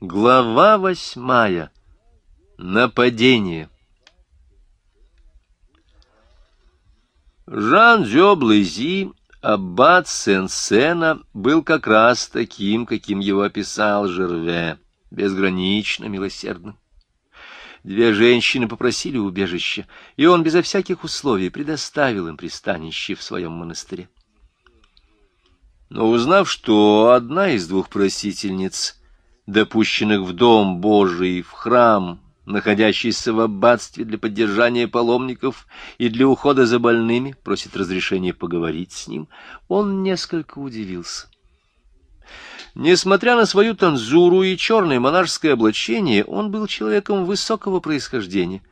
Глава восьмая. Нападение. Жан-Дё Блэзи, аббат Сен-Сена, был как раз таким, каким его описал Жерве, безгранично милосердным. Две женщины попросили убежища, и он безо всяких условий предоставил им пристанище в своем монастыре. Но узнав, что одна из двух просительниц — допущенных в дом Божий, в храм, находящийся в аббатстве для поддержания паломников и для ухода за больными, просит разрешения поговорить с ним, он несколько удивился. Несмотря на свою танзуру и черное монашеское облачение, он был человеком высокого происхождения,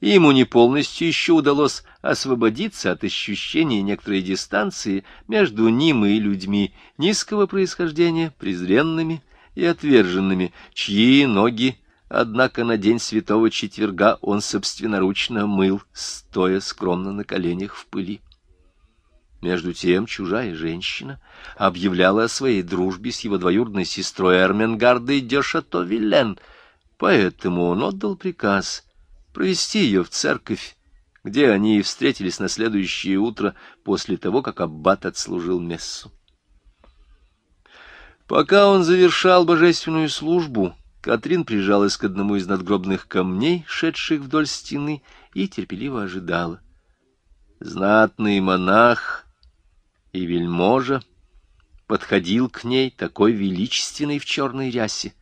и ему не полностью еще удалось освободиться от ощущения некоторой дистанции между ним и людьми низкого происхождения, презренными, и отверженными, чьи ноги, однако, на день святого четверга он собственноручно мыл, стоя скромно на коленях в пыли. Между тем чужая женщина объявляла о своей дружбе с его двоюродной сестрой Эрменгардой де поэтому он отдал приказ провести ее в церковь, где они и встретились на следующее утро после того, как аббат отслужил мессу. Пока он завершал божественную службу, Катрин прижалась к одному из надгробных камней, шедших вдоль стены, и терпеливо ожидала. Знатный монах и вельможа подходил к ней такой величественный в черной рясе,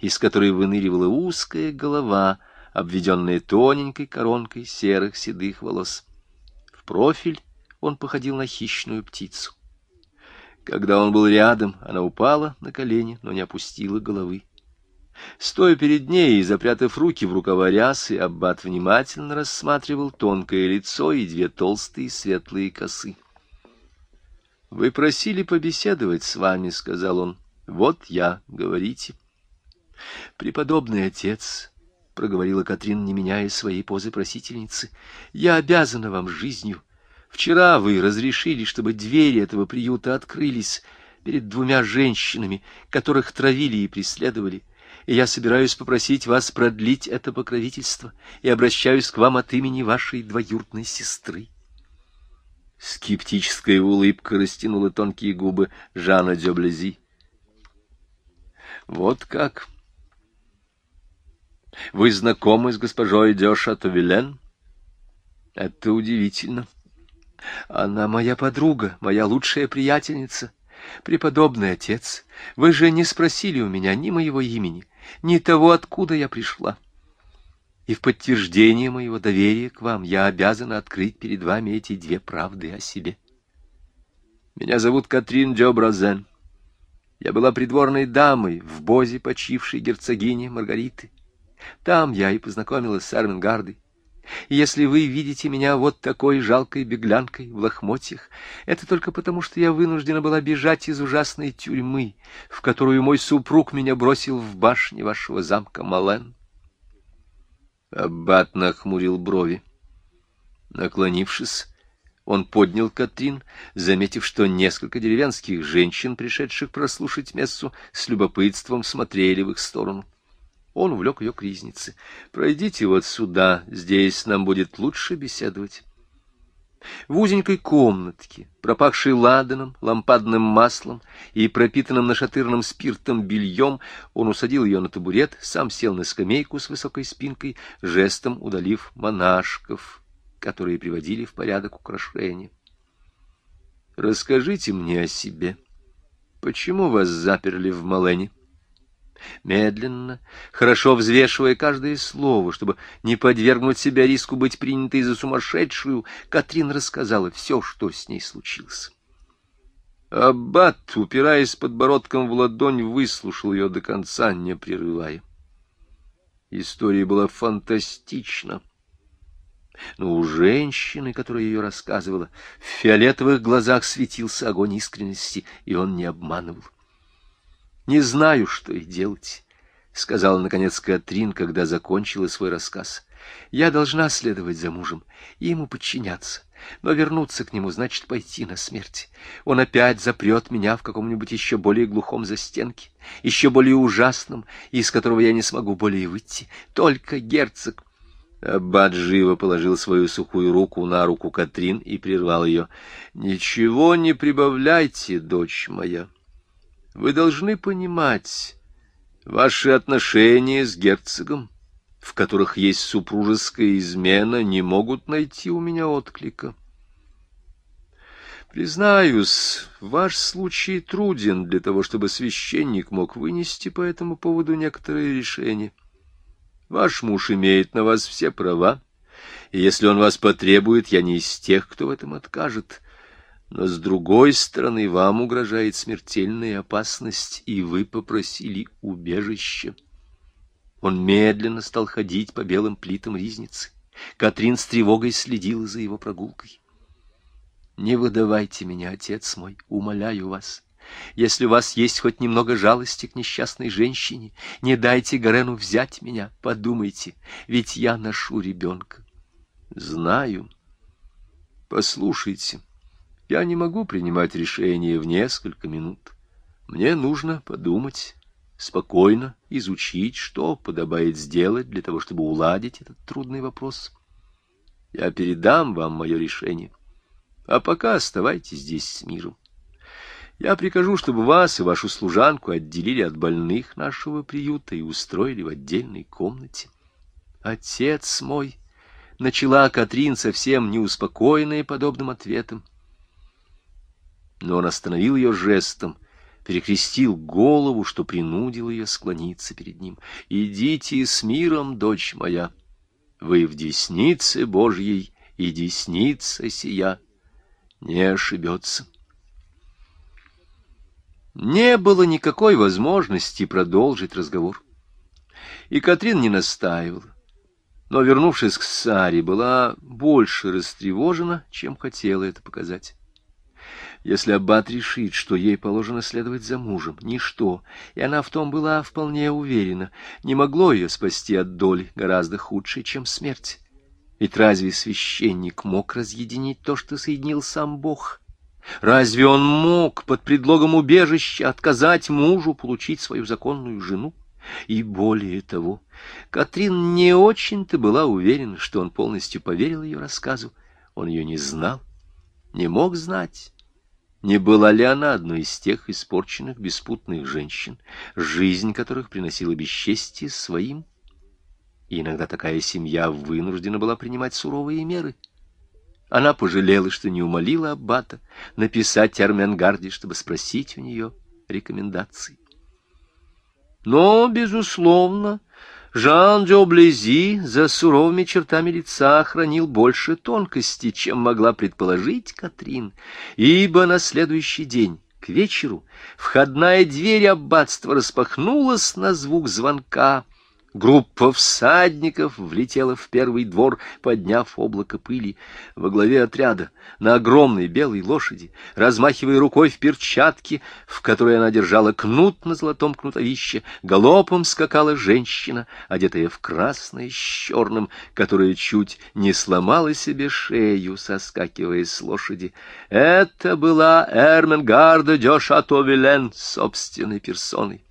из которой выныривала узкая голова, обведенная тоненькой коронкой серых седых волос. В профиль он походил на хищную птицу. Когда он был рядом, она упала на колени, но не опустила головы. Стоя перед ней и запрятав руки в рукава рясы, аббат внимательно рассматривал тонкое лицо и две толстые светлые косы. — Вы просили побеседовать с вами, — сказал он. — Вот я, говорите. — Преподобный отец, — проговорила Катрин, не меняя своей позы просительницы, — я обязана вам жизнью. Вчера вы разрешили, чтобы двери этого приюта открылись перед двумя женщинами, которых травили и преследовали, и я собираюсь попросить вас продлить это покровительство и обращаюсь к вам от имени вашей двоюродной сестры. Скептическая улыбка растянула тонкие губы Жана Дёблези. Вот как. Вы знакомы с госпожой Дё Шатовилен? Это удивительно. Она моя подруга, моя лучшая приятельница. Преподобный отец, вы же не спросили у меня ни моего имени, ни того, откуда я пришла. И в подтверждение моего доверия к вам я обязана открыть перед вами эти две правды о себе. Меня зовут Катрин Дёбразен. Я была придворной дамой в бозе почившей герцогини Маргариты. Там я и познакомилась с Армингардой. Если вы видите меня вот такой жалкой беглянкой в лохмотьях, это только потому, что я вынуждена была бежать из ужасной тюрьмы, в которую мой супруг меня бросил в башне вашего замка Мален. Аббат нахмурил брови. Наклонившись, он поднял Катрин, заметив, что несколько деревенских женщин, пришедших прослушать мессу, с любопытством смотрели в их сторону. Он увлек ее к ризнице. «Пройдите вот сюда, здесь нам будет лучше беседовать». В узенькой комнатке, пропахшей ладаном, лампадным маслом и пропитанным нашатырным спиртом бельем, он усадил ее на табурет, сам сел на скамейку с высокой спинкой, жестом удалив монашков, которые приводили в порядок украшения. «Расскажите мне о себе. Почему вас заперли в Малене?» Медленно, хорошо взвешивая каждое слово, чтобы не подвергнуть себя риску быть принятой за сумасшедшую, Катрин рассказала все, что с ней случилось. Аббат, упираясь подбородком в ладонь, выслушал ее до конца, не прерывая. История была фантастична. Но у женщины, которая ее рассказывала, в фиолетовых глазах светился огонь искренности, и он не обманывал. Не знаю, что и делать, — сказала, наконец, Катрин, когда закончила свой рассказ. Я должна следовать за мужем и ему подчиняться. Но вернуться к нему значит пойти на смерть. Он опять запрет меня в каком-нибудь еще более глухом застенке, еще более ужасном, из которого я не смогу более выйти. Только герцог Аббат живо положил свою сухую руку на руку Катрин и прервал ее. — Ничего не прибавляйте, дочь моя. Вы должны понимать, ваши отношения с герцогом, в которых есть супружеская измена, не могут найти у меня отклика. Признаюсь, ваш случай труден для того, чтобы священник мог вынести по этому поводу некоторые решения. — Ваш муж имеет на вас все права, и если он вас потребует, я не из тех, кто в этом откажет. Но с другой стороны, вам угрожает смертельная опасность, и вы попросили убежище. Он медленно стал ходить по белым плитам ризницы. Катрин с тревогой следила за его прогулкой. «Не выдавайте меня, отец мой, умоляю вас. Если у вас есть хоть немного жалости к несчастной женщине, не дайте Гарену взять меня, подумайте, ведь я ношу ребенка. Знаю. Послушайте, я не могу принимать решение в несколько минут. Мне нужно подумать, спокойно изучить, что подобает сделать для того, чтобы уладить этот трудный вопрос. Я передам вам мое решение, а пока оставайтесь здесь с миром. Я прикажу, чтобы вас и вашу служанку отделили от больных нашего приюта и устроили в отдельной комнате. Отец мой, — начала Катрин, совсем неуспокоенная подобным ответом. Но он остановил ее жестом, перекрестил голову, что принудил ее склониться перед ним. «Идите с миром, дочь моя, вы в деснице Божьей, и десница сия не ошибется». Не было никакой возможности продолжить разговор. И Катрин не настаивала. Но, вернувшись к Саре, была больше растревожена, чем хотела это показать. Если Аббат решит, что ей положено следовать за мужем, ничто, и она в том была вполне уверена, не могло ее спасти от доли гораздо худшей, чем смерть. Ведь разве священник мог разъединить то, что соединил сам Бог? Разве он мог под предлогом убежища отказать мужу получить свою законную жену? И более того, Катрин не очень-то была уверена, что он полностью поверил ее рассказу. Он ее не знал, не мог знать. Не была ли она одной из тех испорченных беспутных женщин, жизнь которых приносила бесчестие своим? И иногда такая семья вынуждена была принимать суровые меры — она пожалела, что не умолила Аббата написать Эрменгарде, чтобы спросить у нее рекомендаций. Но, безусловно, Жан Джоблези за суровыми чертами лица хранил больше тонкости, чем могла предположить Катрин, ибо на следующий день, к вечеру, входная дверь аббатства распахнулась на звук звонка — Группа всадников влетела в первый двор, подняв облако пыли. Во главе отряда, на огромной белой лошади, размахивая рукой в перчатке, в которой она держала кнут на золотом кнутовище, галопом скакала женщина, одетая в красное с черным, которая чуть не сломала себе шею, соскакивая с лошади. Это была Эрменгарда де Шато-Вилен собственной персоной.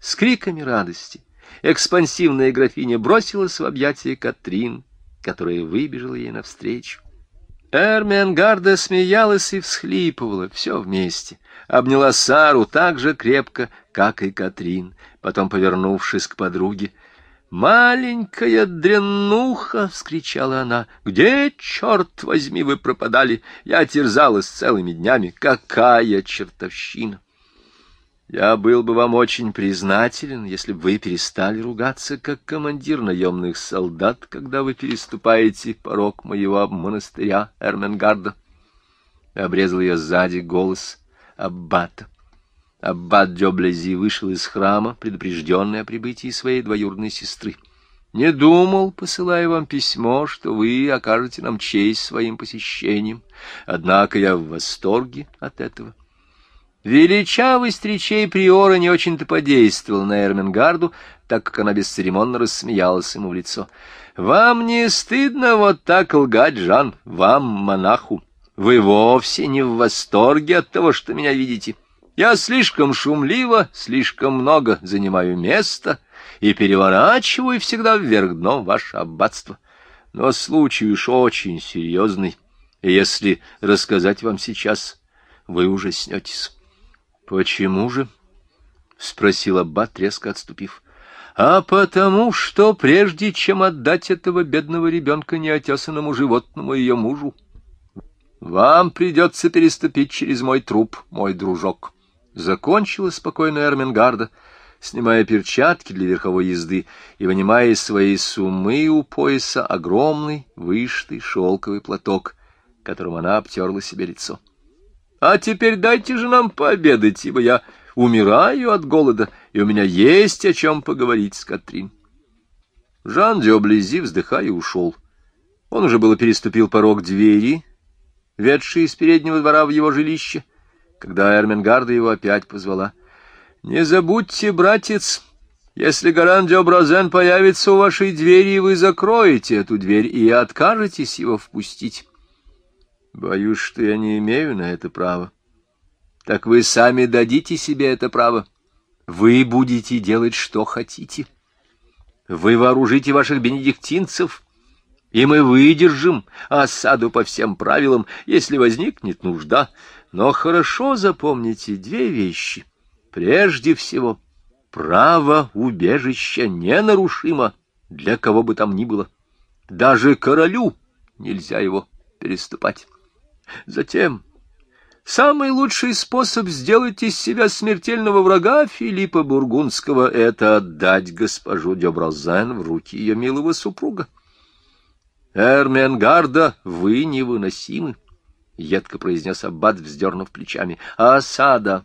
С криками радости экспансивная графиня бросилась в объятия Катрин, которая выбежала ей навстречу. Эрменгарда смеялась и всхлипывала, все вместе. Обняла Сару так же крепко, как и Катрин. Потом, повернувшись к подруге, «Маленькая дрянуха!» — вскричала она. «Где, черт возьми, вы пропадали? Я терзалась целыми днями. Какая чертовщина!» Я был бы вам очень признателен, если бы вы перестали ругаться, как командир наемных солдат, когда вы переступаете порог моего монастыря Эрменгарда. Обрезал ее сзади голос Аббата. Аббат Дёблези вышел из храма, предупрежденный о прибытии своей двоюродной сестры. Не думал, посылая вам письмо, что вы окажете нам честь своим посещением. Однако я в восторге от этого. — Величавость речей приора не очень-то подействовала на Эрмингарду, так как она бесцеремонно рассмеялась ему в лицо. «Вам не стыдно вот так лгать, Жан, вам, монаху? Вы вовсе не в восторге от того, что меня видите. Я слишком шумливо, слишком много занимаю места и переворачиваю всегда вверх дном ваше аббатство. Но случай уж очень серьезный, и если рассказать вам сейчас, вы ужаснетесь». «Почему же?» — спросил Аббат, резко отступив. «А потому что, прежде чем отдать этого бедного ребенка неотесанному животному ее мужу, вам придется переступить через мой труп, мой дружок». Закончила спокойно Эрмингарда, снимая перчатки для верховой езды и вынимая из своей сумы у пояса огромный вышитый шелковый платок, которым она обтерла себе лицо. А теперь дайте же нам пообедать, ибо я умираю от голода, и у меня есть о чем поговорить с Катрин. Жан Дёблези, вздыхая, ушел. Он уже было переступил порог двери, ведшей из переднего двора в его жилище, когда Эрмингарда его опять позвала. — Не забудьте, братец, если Гаран Дёбразен появится у вашей двери, вы закроете эту дверь и откажетесь его впустить. Боюсь, что я не имею на это права. Так вы сами дадите себе это право. Вы будете делать, что хотите. Вы вооружите ваших бенедиктинцев, и мы выдержим осаду по всем правилам, если возникнет нужда. Но хорошо запомните две вещи. Прежде всего, право убежища ненарушимо для кого бы там ни было. Даже королю нельзя его переступать. Затем, самый лучший способ сделать из себя смертельного врага Филиппа Бургундского — это отдать госпожу Деброзен в руки ее милого супруга. «Эрменгарда, вы невыносимы», — едко произнес Аббат, вздернув плечами. «А осада,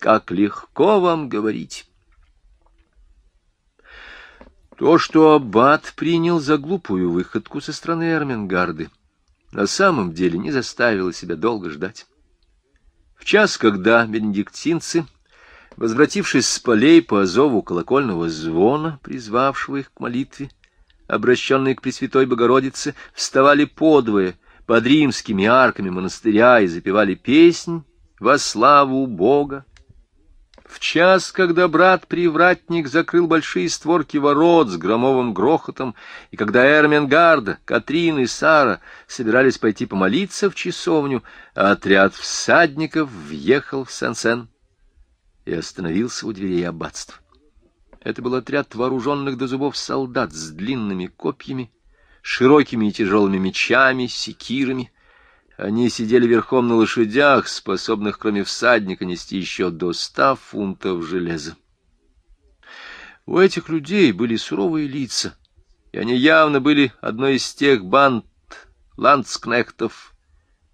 как легко вам говорить». То, что Аббат принял за глупую выходку со стороны Эрменгарды, на самом деле не заставила себя долго ждать. В час, когда бенедиктинцы, возвратившись с полей по зову колокольного звона, призвавшего их к молитве, обращенные к Пресвятой Богородице, вставали подвое под римскими арками монастыря и запевали песнь во славу Бога, в час, когда брат-привратник закрыл большие створки ворот с громовым грохотом, и когда Эрменгарда, Катрин и Сара собирались пойти помолиться в часовню, отряд всадников въехал в Сен-Сен и остановился у дверей аббатства. Это был отряд вооруженных до зубов солдат с длинными копьями, широкими и тяжелыми мечами, секирами, они сидели верхом на лошадях, способных, кроме всадника, нести еще до ста фунтов железа. У этих людей были суровые лица, и они явно были одной из тех банд ландскнехтов,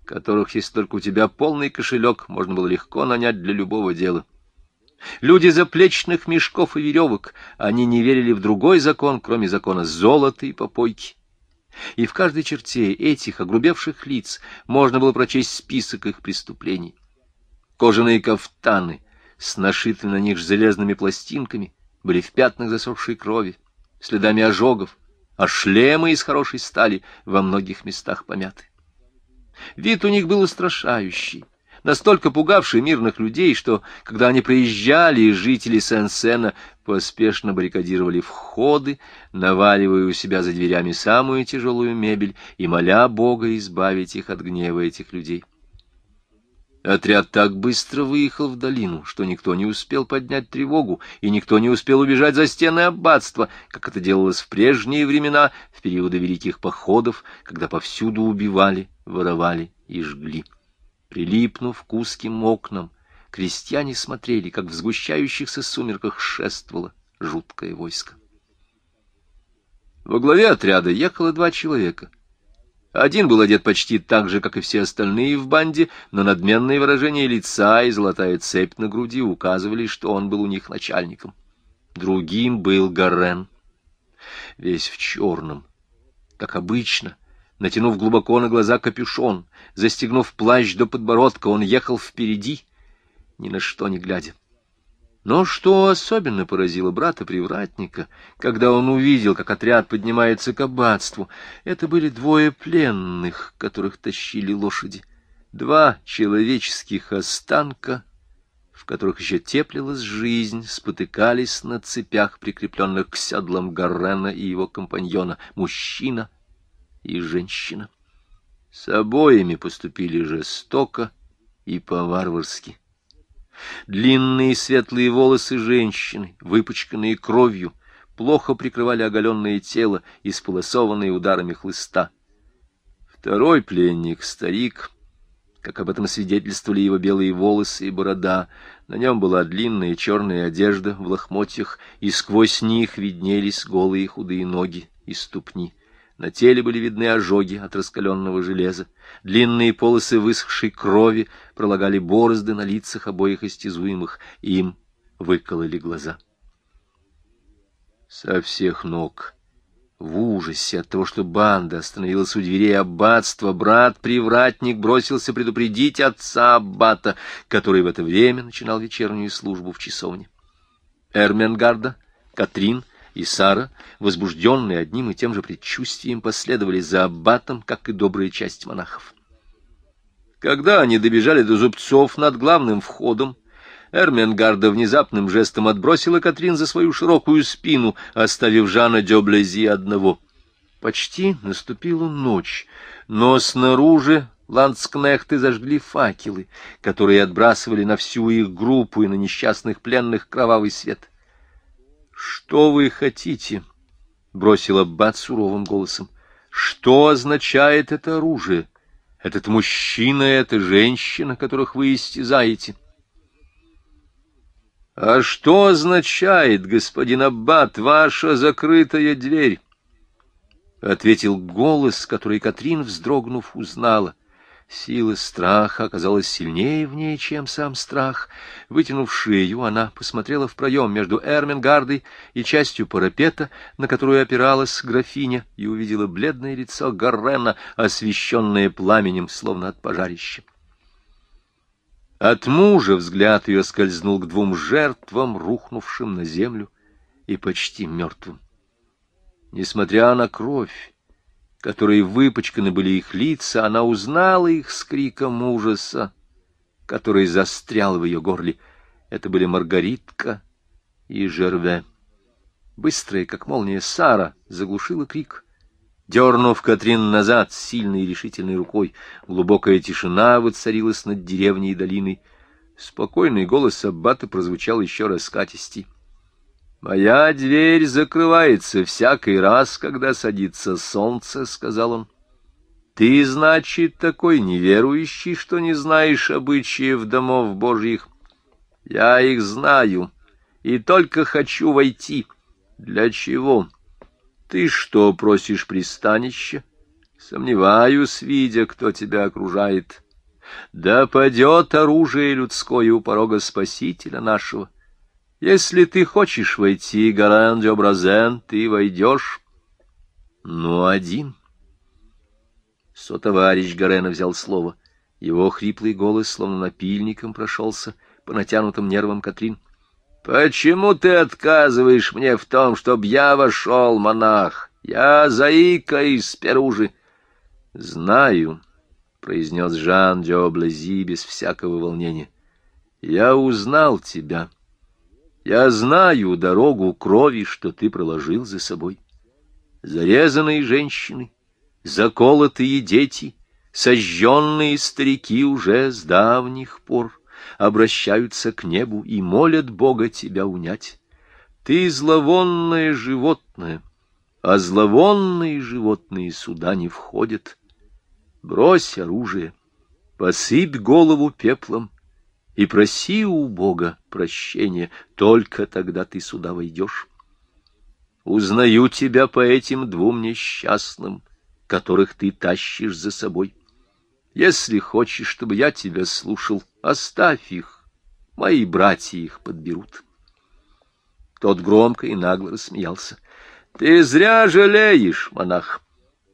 которых, если только у тебя полный кошелек, можно было легко нанять для любого дела. Люди заплечных мешков и веревок, они не верили в другой закон, кроме закона золота и попойки и в каждой черте этих огрубевших лиц можно было прочесть список их преступлений. Кожаные кафтаны с нашитыми на них железными пластинками были в пятнах засохшей крови, следами ожогов, а шлемы из хорошей стали во многих местах помяты. Вид у них был устрашающий, настолько пугавший мирных людей, что, когда они проезжали, жители Сен-Сена поспешно баррикадировали входы, наваливая у себя за дверями самую тяжелую мебель и моля Бога избавить их от гнева этих людей. Отряд так быстро выехал в долину, что никто не успел поднять тревогу, и никто не успел убежать за стены аббатства, как это делалось в прежние времена, в периоды великих походов, когда повсюду убивали, воровали и жгли. Прилипнув к узким окнам, крестьяне смотрели, как в сгущающихся сумерках шествовало жуткое войско. Во главе отряда ехало два человека. Один был одет почти так же, как и все остальные в банде, но надменные выражения лица и золотая цепь на груди указывали, что он был у них начальником. Другим был Гарен, весь в черном, как обычно, натянув глубоко на глаза капюшон, застегнув плащ до подбородка, он ехал впереди — ни на что не глядя. Но что особенно поразило брата-привратника, когда он увидел, как отряд поднимается к аббатству, это были двое пленных, которых тащили лошади. Два человеческих останка, в которых еще теплилась жизнь, спотыкались на цепях, прикрепленных к седлам Гаррена и его компаньона, мужчина и женщина. С обоими поступили жестоко и по-варварски. Длинные светлые волосы женщины, выпачканные кровью, плохо прикрывали оголенное тело, исполосованное ударами хлыста. Второй пленник, старик, как об этом свидетельствовали его белые волосы и борода, на нем была длинная черная одежда в лохмотьях, и сквозь них виднелись голые худые ноги и ступни. На теле были видны ожоги от раскаленного железа. Длинные полосы высохшей крови пролагали борозды на лицах обоих истязуемых, и им выкололи глаза. Со всех ног, в ужасе от того, что банда остановилась у дверей аббатства, брат-привратник бросился предупредить отца аббата, который в это время начинал вечернюю службу в часовне. Эрменгарда, Катрин — и Сара, возбужденные одним и тем же предчувствием, последовали за аббатом, как и добрая часть монахов. Когда они добежали до зубцов над главным входом, Эрменгарда внезапным жестом отбросила Катрин за свою широкую спину, оставив Жана Дёблези одного. Почти наступила ночь, но снаружи ландскнехты зажгли факелы, которые отбрасывали на всю их группу и на несчастных пленных кровавый свет. «Что вы хотите?» — бросил Аббат суровым голосом. «Что означает это оружие? Этот мужчина и эта женщина, которых вы истязаете?» «А что означает, господин Аббат, ваша закрытая дверь?» — ответил голос, который Катрин, вздрогнув, узнала. Сила страха оказалась сильнее в ней, чем сам страх. Вытянув шею, она посмотрела в проем между Эрмингардой и частью парапета, на которую опиралась графиня, и увидела бледное лицо Гаррена, освещенное пламенем, словно от пожарища. От мужа взгляд ее скользнул к двум жертвам, рухнувшим на землю и почти мертвым. Несмотря на кровь, которой выпачканы были их лица, она узнала их с криком ужаса, который застрял в ее горле. Это были Маргаритка и Жерве. Быстрая, как молния, Сара заглушила крик. Дернув Катрин назад сильной и решительной рукой, глубокая тишина воцарилась над деревней и долиной. Спокойный голос Аббата прозвучал еще раскатистей. «Моя дверь закрывается всякий раз, когда садится солнце», — сказал он. «Ты, значит, такой неверующий, что не знаешь обычаев домов божьих. Я их знаю и только хочу войти. Для чего? Ты что, просишь пристанища? Сомневаюсь, видя, кто тебя окружает. Да падет оружие людское у порога Спасителя нашего». Если ты хочешь войти, Гаран Дёбразен, ты войдешь. Ну, один. Сотоварищ Гарена взял слово. Его хриплый голос, словно напильником, прошелся по натянутым нервам Катрин. «Почему ты отказываешь мне в том, чтоб я вошел, монах? Я заика из Перужи». «Знаю», — произнес Жан Дёблези без всякого волнения. «Я узнал тебя». Я знаю дорогу крови, что ты проложил за собой. Зарезанные женщины, заколотые дети, сожженные старики уже с давних пор обращаются к небу и молят Бога тебя унять. Ты зловонное животное, а зловонные животные сюда не входят. Брось оружие, посыпь голову пеплом, и проси у Бога прощения, только тогда ты сюда войдешь. Узнаю тебя по этим двум несчастным, которых ты тащишь за собой. Если хочешь, чтобы я тебя слушал, оставь их, мои братья их подберут. Тот громко и нагло рассмеялся. — Ты зря жалеешь, монах.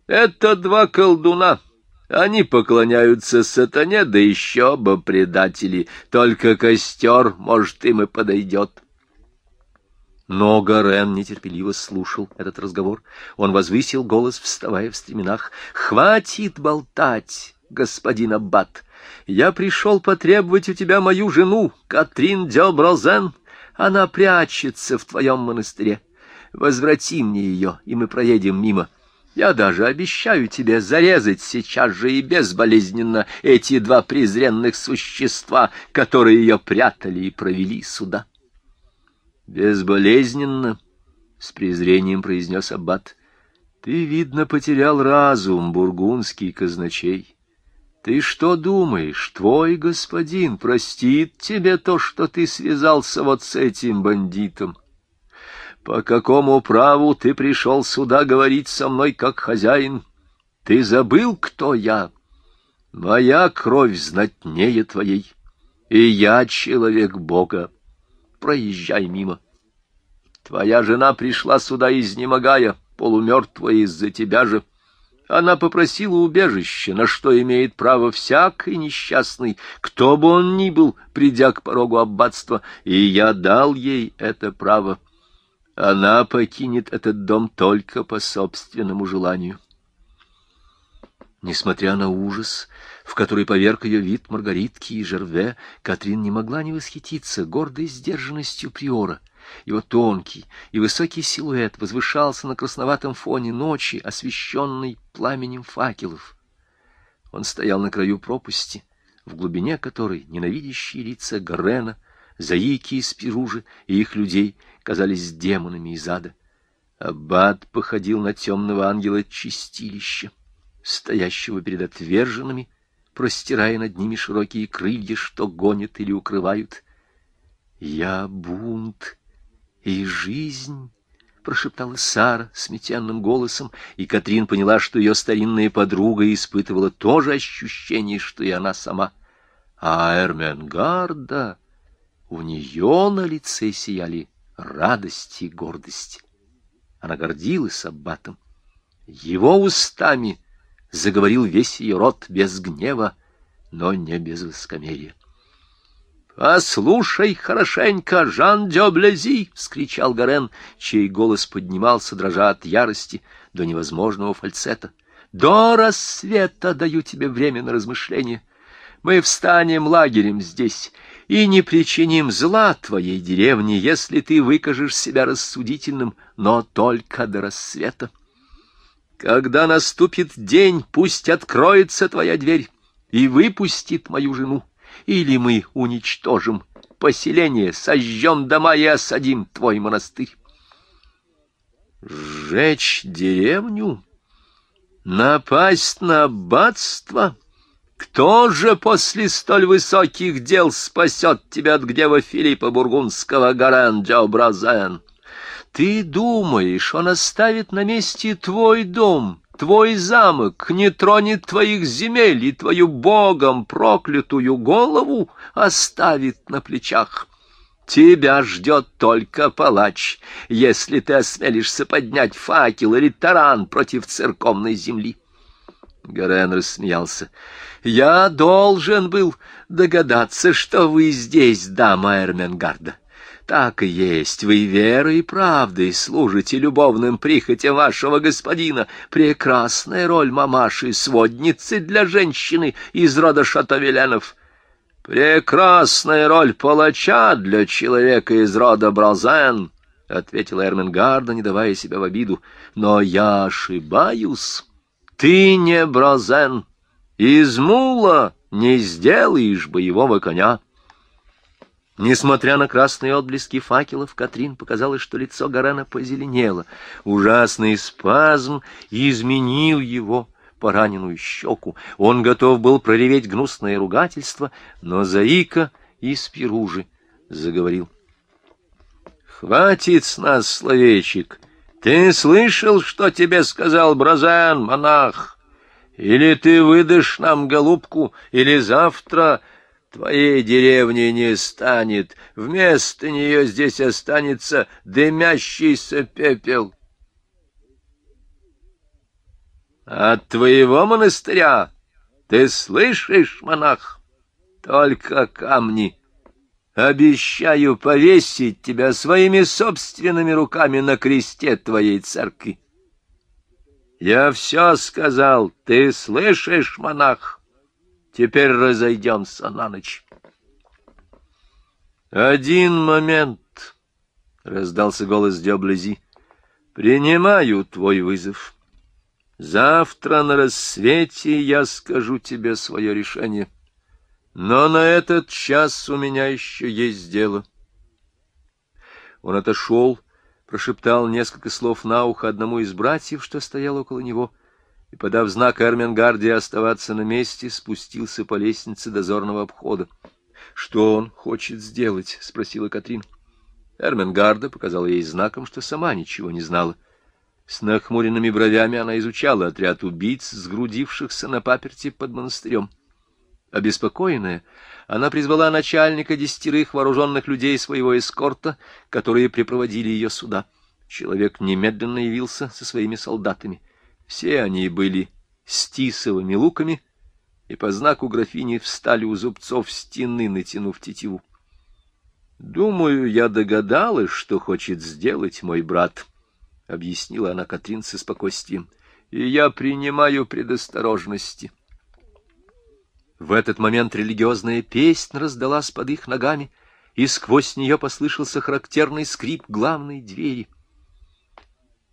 Это два колдуна, Они поклоняются сатане, да еще бы предатели. Только костер, может, им и подойдет. Но Гарен нетерпеливо слушал этот разговор. Он возвысил голос, вставая в стременах. «Хватит болтать, господин Аббат! Я пришел потребовать у тебя мою жену, Катрин Дёброзен. Она прячется в твоем монастыре. Возврати мне ее, и мы проедем мимо». Я даже обещаю тебе зарезать сейчас же и безболезненно эти два презренных существа, которые ее прятали и провели сюда. Безболезненно, — с презрением произнес аббат, — ты, видно, потерял разум, бургундский казначей. Ты что думаешь, твой господин простит тебе то, что ты связался вот с этим бандитом? По какому праву ты пришел сюда говорить со мной как хозяин? Ты забыл, кто я? Моя кровь знатнее твоей, и я человек Бога. Проезжай мимо. Твоя жена пришла сюда изнемогая, полумертвая из-за тебя же. Она попросила убежище, на что имеет право всякий несчастный, кто бы он ни был, придя к порогу аббатства, и я дал ей это право. Она покинет этот дом только по собственному желанию. Несмотря на ужас, в который поверг ее вид Маргаритки и Жерве, Катрин не могла не восхититься гордой сдержанностью приора. Его тонкий и высокий силуэт возвышался на красноватом фоне ночи, освещенной пламенем факелов. Он стоял на краю пропасти, в глубине которой ненавидящие лица Грена, Заики из Пиружи и их людей — казались демонами из ада. Аббат походил на темного ангела чистилища, стоящего перед отверженными, простирая над ними широкие крылья, что гонят или укрывают. «Я бунт и жизнь», — прошептала Сара сметенным голосом, и Катрин поняла, что ее старинная подруга испытывала то же ощущение, что и она сама. А Эрменгарда, у нее на лице сияли радость и гордость. Она гордилась аббатом. Его устами заговорил весь ее род без гнева, но не без высокомерия. «Послушай хорошенько, Жан Дёблези!» — вскричал Гарен, чей голос поднимался, дрожа от ярости до невозможного фальцета. «До рассвета даю тебе время на размышление. Мы встанем лагерем здесь и не причиним зла твоей деревне, если ты выкажешь себя рассудительным, но только до рассвета. Когда наступит день, пусть откроется твоя дверь и выпустит мою жену, или мы уничтожим поселение, сожжем дома и осадим твой монастырь. Сжечь деревню? Напасть на аббатство? Кто же после столь высоких дел спасет тебя от гнева Филиппа Бургундского Гаран-Дёбразен? Ты думаешь, он оставит на месте твой дом, твой замок, не тронет твоих земель и твою богом проклятую голову оставит на плечах? Тебя ждет только палач, если ты осмелишься поднять факел или таран против церковной земли. Гарен рассмеялся. Я должен был догадаться, что вы здесь, дама Эрменгарда. Так и есть, вы верой и правдой служите любовным прихотям вашего господина. Прекрасная роль мамаши-сводницы для женщины из рода Шатовеленов. Прекрасная роль палача для человека из рода Бразен, — ответила Эрменгарда, не давая себя в обиду. Но я ошибаюсь. Ты не Бразен. Из мула не сделаешь боевого коня. Несмотря на красные отблески факелов, Катрин показалось, что лицо Гарена позеленело. Ужасный спазм изменил его пораненную щеку. Он готов был прореветь гнусное ругательство, но Заика из Пиружи заговорил. «Хватит с нас словечек! Ты слышал, что тебе сказал Бразан, монах?» Или ты выдашь нам голубку, или завтра твоей деревни не станет, вместо нее здесь останется дымящийся пепел. От твоего монастыря Ты слышишь, монах? Только камни. Обещаю повесить тебя своими собственными руками на кресте твоей церкви. Я все сказал, ты слышишь, монах? Теперь разойдемся на ночь. Один момент, — раздался голос Дёблези, — принимаю твой вызов. Завтра на рассвете я скажу тебе свое решение. Но на этот час у меня еще есть дело. Он отошел, прошептал несколько слов на ухо одному из братьев, что стоял около него, и, подав знак Эрменгарде оставаться на месте, спустился по лестнице дозорного обхода. — Что он хочет сделать? — спросила Катрин. Эрменгарда показала ей знаком, что сама ничего не знала. С нахмуренными бровями она изучала отряд убийц, сгрудившихся на паперти под монастырем. Обеспокоенная, она призвала начальника десятерых вооруженных людей своего эскорта, которые припроводили ее сюда. Человек немедленно явился со своими солдатами. Все они были с тисовыми луками, и по знаку графини встали у зубцов стены, натянув тетиву. «Думаю, я догадалась, что хочет сделать мой брат», — объяснила она Катрин со спокойствием, — «и я принимаю предосторожности». В этот момент религиозная песнь раздалась под их ногами, и сквозь нее послышался характерный скрип главной двери.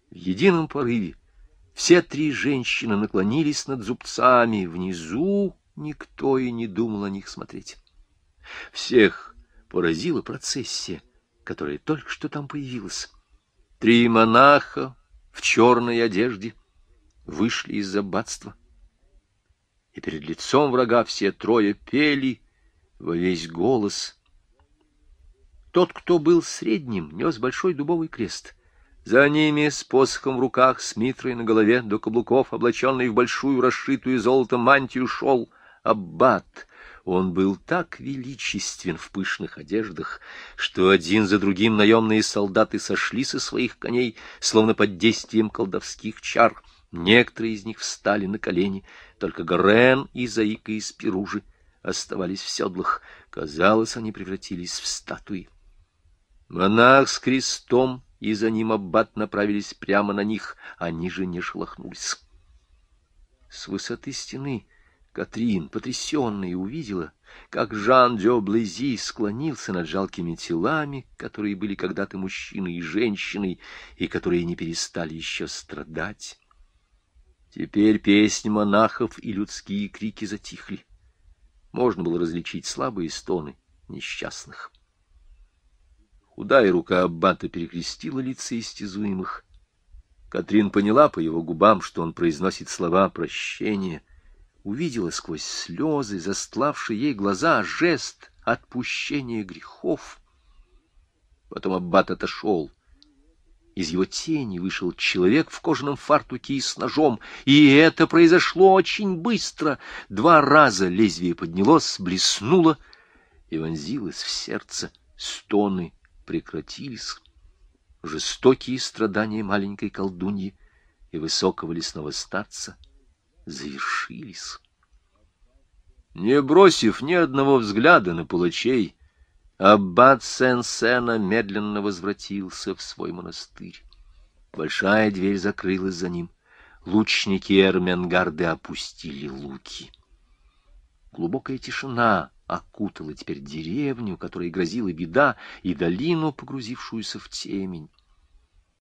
В едином порыве все три женщины наклонились над зубцами, внизу никто и не думал на них смотреть. Всех поразила процессия, которая только что там появилась. Три монаха в черной одежде вышли из аббатства и перед лицом врага все трое пели во весь голос. Тот, кто был средним, нес большой дубовый крест. За ними, с посохом в руках, с митрой на голове, до каблуков, облаченный в большую расшитую золотом мантию, шел аббат. Он был так величествен в пышных одеждах, что один за другим наемные солдаты сошли со своих коней, словно под действием колдовских чар — Некоторые из них встали на колени, только Горен и Заика из Перужи оставались в седлах. Казалось, они превратились в статуи. Монах с крестом и за ним аббат направились прямо на них, они же не шелохнулись. С высоты стены Катрин, потрясенная, увидела, как Жан Дё Блези склонился над жалкими телами, которые были когда-то мужчиной и женщиной, и которые не перестали еще страдать. Теперь песни монахов и людские крики затихли. Можно было различить слабые стоны несчастных. Худая рука аббата перекрестила лица истязуемых. Катрин поняла по его губам, что он произносит слова прощения, увидела сквозь слезы, застлавшие ей глаза, жест отпущения грехов. Потом аббат отошел, из его тени вышел человек в кожаном фартуке и с ножом, и это произошло очень быстро. Два раза лезвие поднялось, блеснуло и вонзилось в сердце. Стоны прекратились. Жестокие страдания маленькой колдуньи и высокого лесного старца завершились. Не бросив ни одного взгляда на палачей, Аббат Сен-Сена медленно возвратился в свой монастырь. Большая дверь закрылась за ним. Лучники Эрменгарды опустили луки. Глубокая тишина окутала теперь деревню, которой грозила беда, и долину, погрузившуюся в темень.